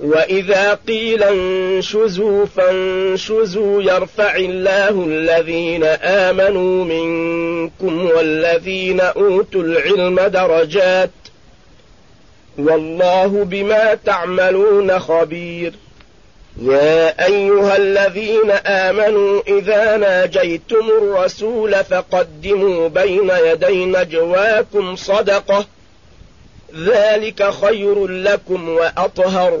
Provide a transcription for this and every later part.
وإذا قيل انشزوا فانشزوا يرفع الله الذين آمنوا منكم والذين أوتوا العلم درجات والله بما تعملون خبير. يا أيها الذين آمنوا إذا ناجيتم الرسول فقدموا بين يدي نجواكم صدقة. ذلك خير لكم وأطهر.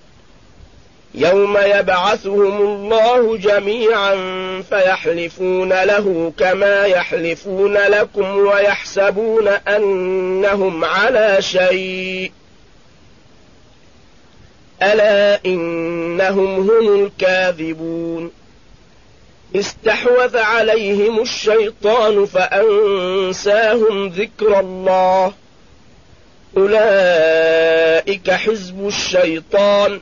يوم يبعثهم الله جميعا فيحلفون له كما يحلفون لكم ويحسبون أنهم على شيء. ألا إنهم هم الكاذبون. استحوذ عليهم الشيطان فأنساهم ذكر الله. أولئك حزب الشيطان.